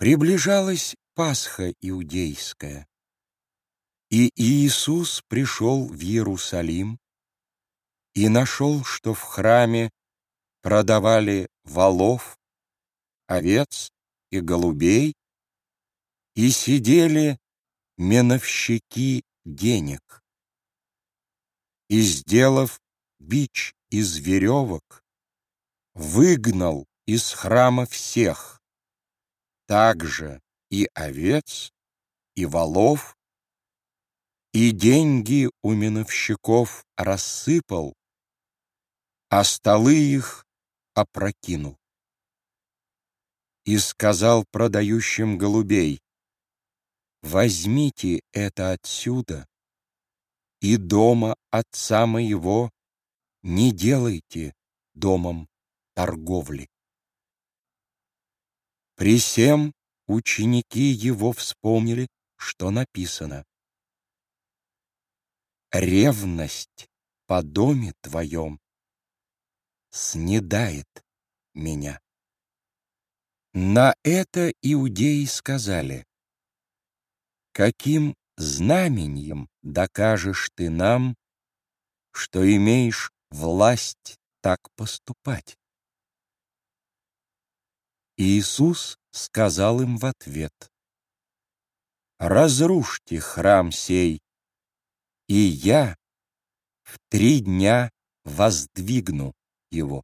Приближалась Пасха иудейская, и Иисус пришел в Иерусалим и нашел, что в храме продавали волов, овец и голубей, и сидели меновщики денег. И, сделав бич из веревок, выгнал из храма всех, также и овец, и волов, и деньги у миновщиков рассыпал, а столы их опрокинул. И сказал продающим голубей, «Возьмите это отсюда, и дома отца моего не делайте домом торговли». При всем ученики его вспомнили, что написано. Ревность по доме твоем снедает меня. На это иудеи сказали, «Каким знаменем докажешь ты нам, что имеешь власть так поступать?» Иисус сказал им в ответ, «Разрушьте храм сей, и я в три дня воздвигну его».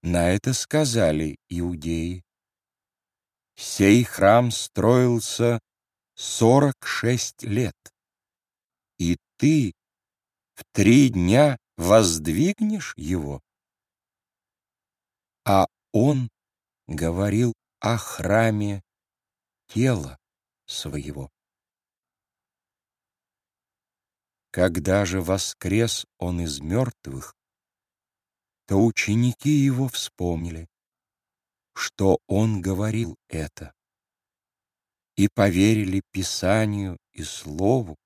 На это сказали иудеи, «Сей храм строился сорок шесть лет, и ты в три дня воздвигнешь его?» А он говорил о храме тела своего. Когда же воскрес он из мертвых, то ученики его вспомнили, что он говорил это, и поверили Писанию и Слову,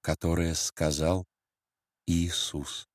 которое сказал Иисус.